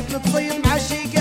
حبيبك تطير مع شيك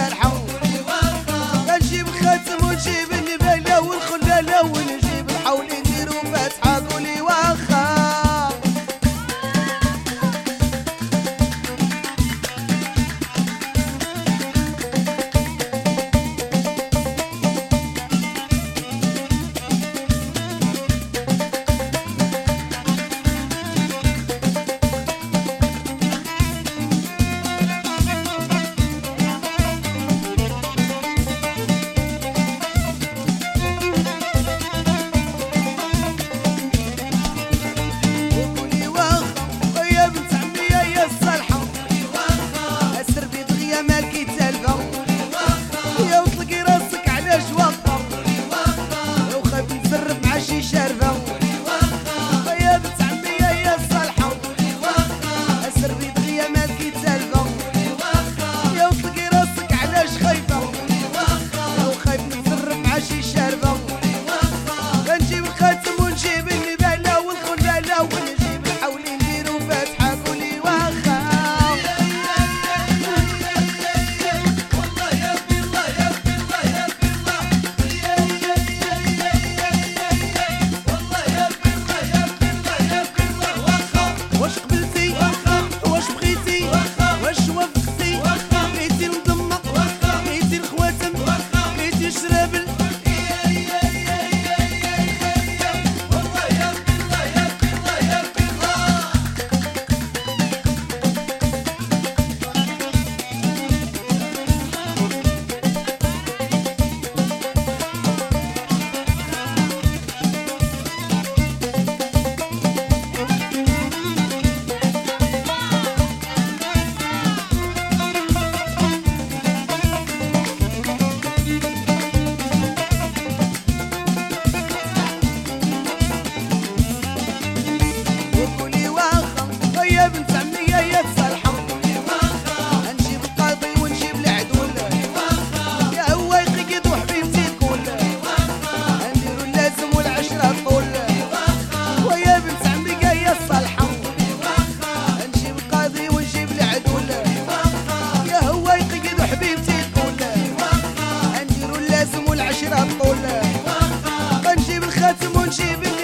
Desse motivo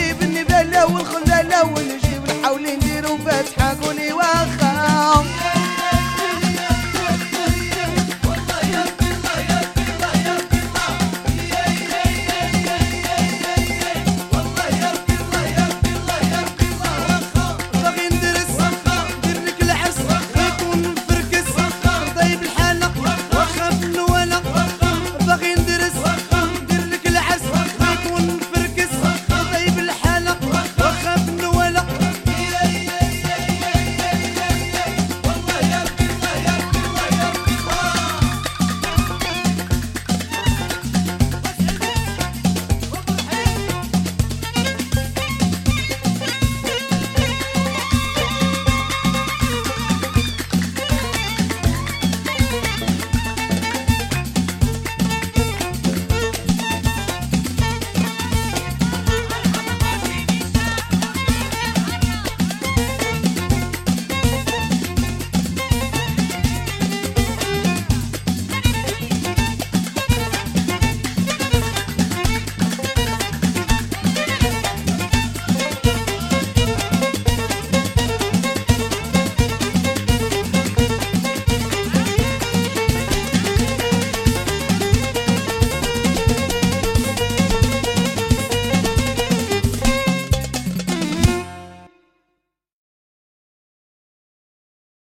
نجيب النبالة والخذلة ونجيب الحاولين نديرو فتحة